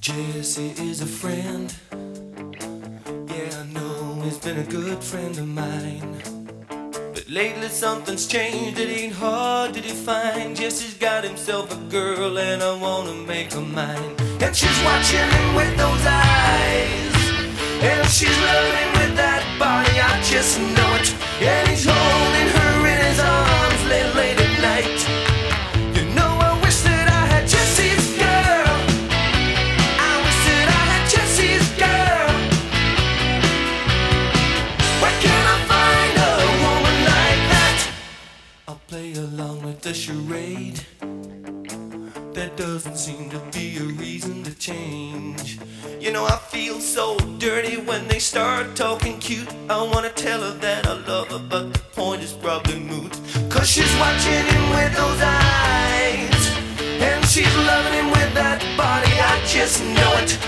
Jessie is a friend. Yeah, I know he's been a good friend of mine. But lately something's changed, it ain't hard to define. Jessie's got himself a girl, and I wanna make her mine. And she's watching him with those eyes. And she's loving with that body, I just know charade. There doesn't seem to be a reason to change. You know, I feel so dirty when they start talking cute. I wanna tell her that I love her, but the point is probably moot. Cause she's watching him with those eyes. And she's loving him with that body, I just know it.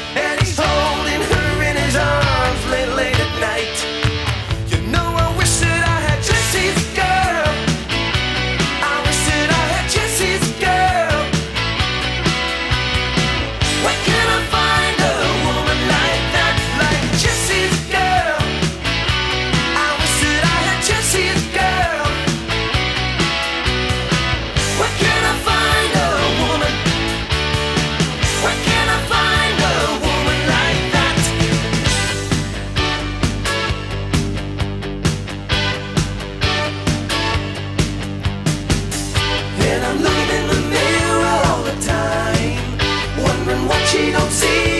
she don't see.